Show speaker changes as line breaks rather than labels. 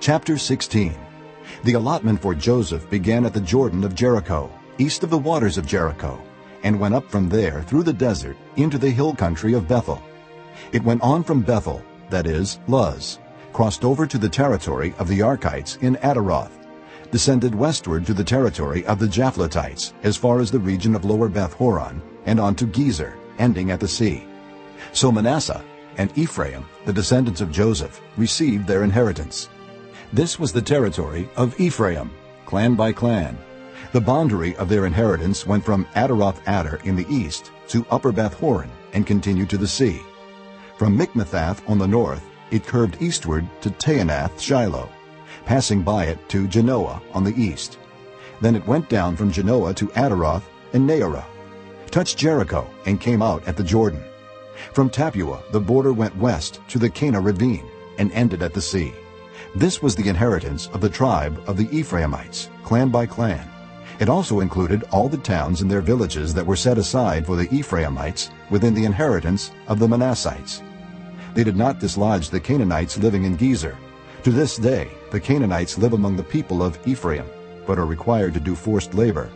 Chapter 16 The allotment for Joseph began at the Jordan of Jericho, east of the waters of Jericho, and went up from there through the desert into the hill country of Bethel. It went on from Bethel, that is, Luz, crossed over to the territory of the Archites in Ataroth, descended westward to the territory of the Japhletites as far as the region of lower Beth Horon, and on to Gezer, ending at the sea. So Manasseh and Ephraim, the descendants of Joseph, received their inheritance. This was the territory of Ephraim, clan by clan. The boundary of their inheritance went from Ataroth Adar in the east to Upper Beth Horon and continued to the sea. From Michmethath on the north, it curved eastward to Taanath Shiloh, passing by it to Janoah on the east. Then it went down from Janoah to Ataroth and Naarah, touched Jericho, and came out at the Jordan. From Tappuah the border went west to the Kanah ravine and ended at the sea. This was the inheritance of the tribe of the Ephraimites, clan by clan. It also included all the towns and their villages that were set aside for the Ephraimites within the inheritance of the Manassites. They did not dislodge the Canaanites living in Gezer. To this day, the Canaanites live among the people of Ephraim, but are required to do forced labor